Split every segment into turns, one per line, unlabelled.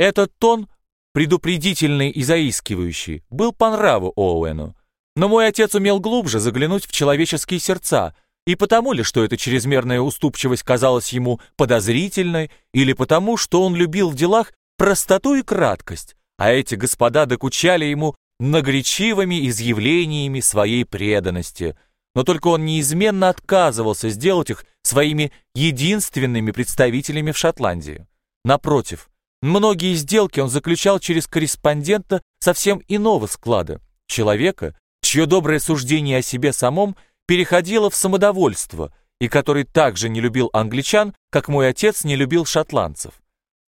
Этот тон, предупредительный и заискивающий, был по нраву Оуэну. Но мой отец умел глубже заглянуть в человеческие сердца, и потому ли, что эта чрезмерная уступчивость казалась ему подозрительной, или потому, что он любил в делах простоту и краткость, а эти господа докучали ему многоречивыми изъявлениями своей преданности, но только он неизменно отказывался сделать их своими единственными представителями в Шотландии. Напротив, многие сделки он заключал через корреспондента совсем иного склада, человека, чье доброе суждение о себе самом переходило в самодовольство и который также не любил англичан, как мой отец не любил шотландцев.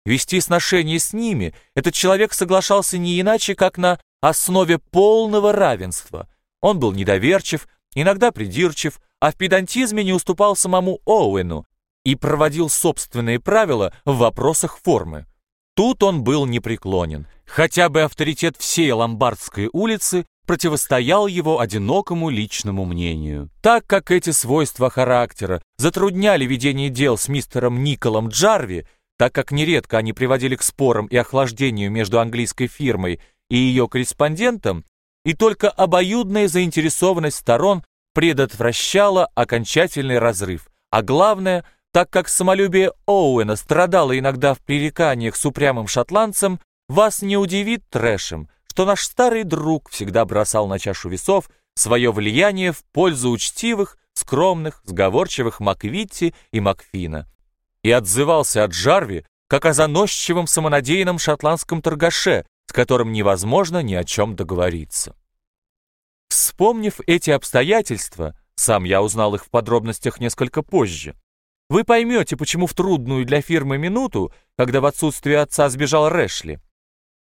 Вести сношения с ними этот человек соглашался не иначе, как на основе полного равенства. Он был недоверчив, иногда придирчив, а в педантизме не уступал самому Оуэну и проводил собственные правила в вопросах формы. Тут он был непреклонен. Хотя бы авторитет всей Ломбардской улицы противостоял его одинокому личному мнению. Так как эти свойства характера затрудняли ведение дел с мистером Николом Джарви, так как нередко они приводили к спорам и охлаждению между английской фирмой и ее корреспондентом, и только обоюдная заинтересованность сторон предотвращала окончательный разрыв, а главное, так как самолюбие Оуэна страдало иногда в пререканиях с упрямым шотландцем, вас не удивит трэшем, что наш старый друг всегда бросал на чашу весов свое влияние в пользу учтивых, скромных, сговорчивых Маквитти и Макфина, и отзывался от Джарви как о заносчивом самонадеянном шотландском торгаше, с которым невозможно ни о чем договориться. Вспомнив эти обстоятельства, сам я узнал их в подробностях несколько позже, вы поймете, почему в трудную для фирмы минуту, когда в отсутствие отца сбежал Рэшли,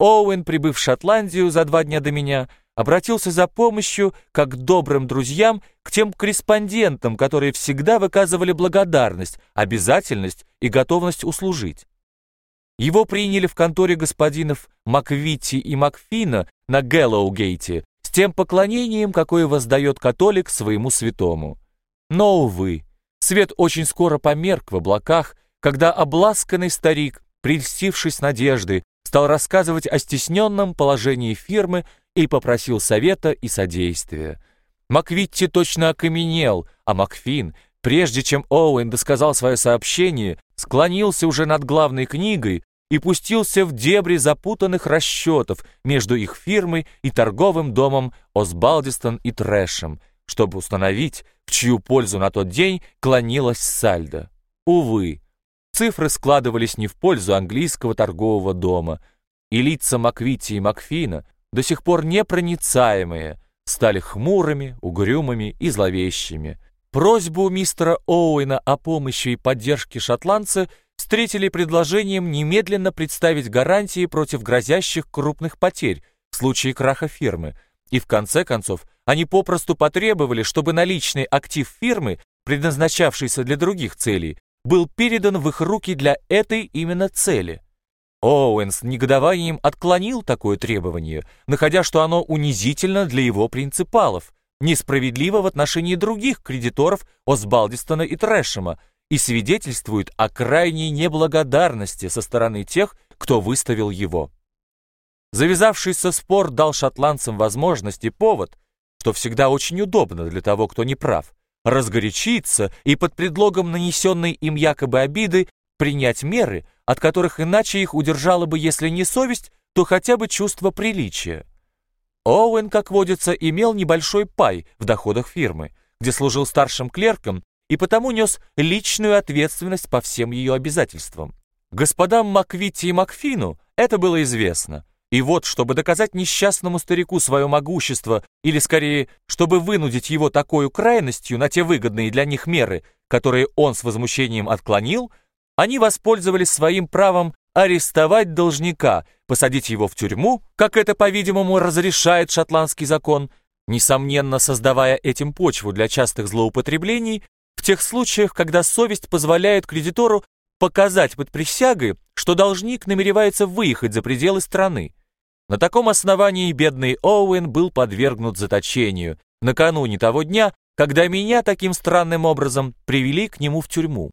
Оуэн, прибыв в Шотландию за два дня до меня, обратился за помощью, как к добрым друзьям, к тем корреспондентам, которые всегда выказывали благодарность, обязательность и готовность услужить. Его приняли в конторе господинов Маквитти и Макфина на Гэллоугейте с тем поклонением, какое воздает католик своему святому. Но, увы, свет очень скоро померк в облаках, когда обласканный старик, прельстившись надеждой, стал рассказывать о стесненном положении фирмы и попросил совета и содействия. Маквитти точно окаменел, а Макфин, прежде чем Оуэн досказал свое сообщение, склонился уже над главной книгой, и пустился в дебри запутанных расчетов между их фирмой и торговым домом Осбалдистон и Трэшем, чтобы установить, в чью пользу на тот день клонилась сальдо. Увы, цифры складывались не в пользу английского торгового дома, и лица Маквити и Макфина, до сих пор непроницаемые, стали хмурыми, угрюмыми и зловещими. Просьбу мистера Оуэна о помощи и поддержке шотландца встретили предложением немедленно представить гарантии против грозящих крупных потерь в случае краха фирмы, и в конце концов они попросту потребовали, чтобы наличный актив фирмы, предназначавшийся для других целей, был передан в их руки для этой именно цели. Оуэн с негодованием отклонил такое требование, находя, что оно унизительно для его принципалов, несправедливо в отношении других кредиторов Осбалдистона и Трэшема, и свидетельствует о крайней неблагодарности со стороны тех, кто выставил его. Завязавшийся спор дал шотландцам возможность и повод, что всегда очень удобно для того, кто не прав, разгорячиться и под предлогом нанесенной им якобы обиды принять меры, от которых иначе их удержала бы, если не совесть, то хотя бы чувство приличия. Оуэн, как водится, имел небольшой пай в доходах фирмы, где служил старшим клерком и потому нес личную ответственность по всем ее обязательствам. Господам Маквитти и Макфину это было известно. И вот, чтобы доказать несчастному старику свое могущество, или скорее, чтобы вынудить его такой крайностью на те выгодные для них меры, которые он с возмущением отклонил, они воспользовались своим правом арестовать должника, посадить его в тюрьму, как это, по-видимому, разрешает шотландский закон, несомненно создавая этим почву для частых злоупотреблений, в тех случаях, когда совесть позволяет кредитору показать под присягой, что должник намеревается выехать за пределы страны. На таком основании бедный Оуэн был подвергнут заточению накануне того дня, когда меня таким странным образом привели к нему в тюрьму.